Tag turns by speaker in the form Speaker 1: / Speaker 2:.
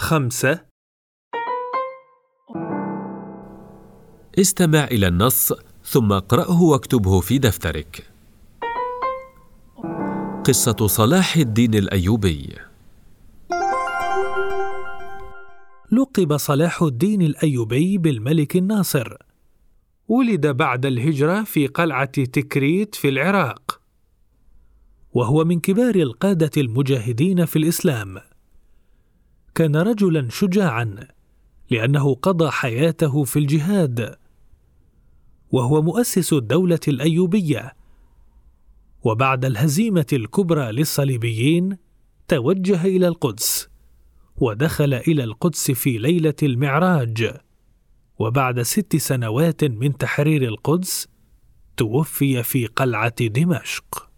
Speaker 1: خمسة.
Speaker 2: استمع إلى النص ثم اقرأه واكتبه في دفترك. قصة صلاح الدين الأيوبي.
Speaker 3: لقب صلاح الدين الأيوبي بالملك الناصر. ولد بعد الهجرة في قلعة تكريت في العراق. وهو من كبار القادة المجاهدين في الإسلام. كان رجلا شجاعا لأنه قضى حياته في الجهاد وهو مؤسس الدولة الأيوبية. وبعد الهزيمة الكبرى للصليبيين توجه إلى القدس ودخل إلى القدس في ليلة المعراج. وبعد ست سنوات من تحرير القدس توفي في قلعة دمشق.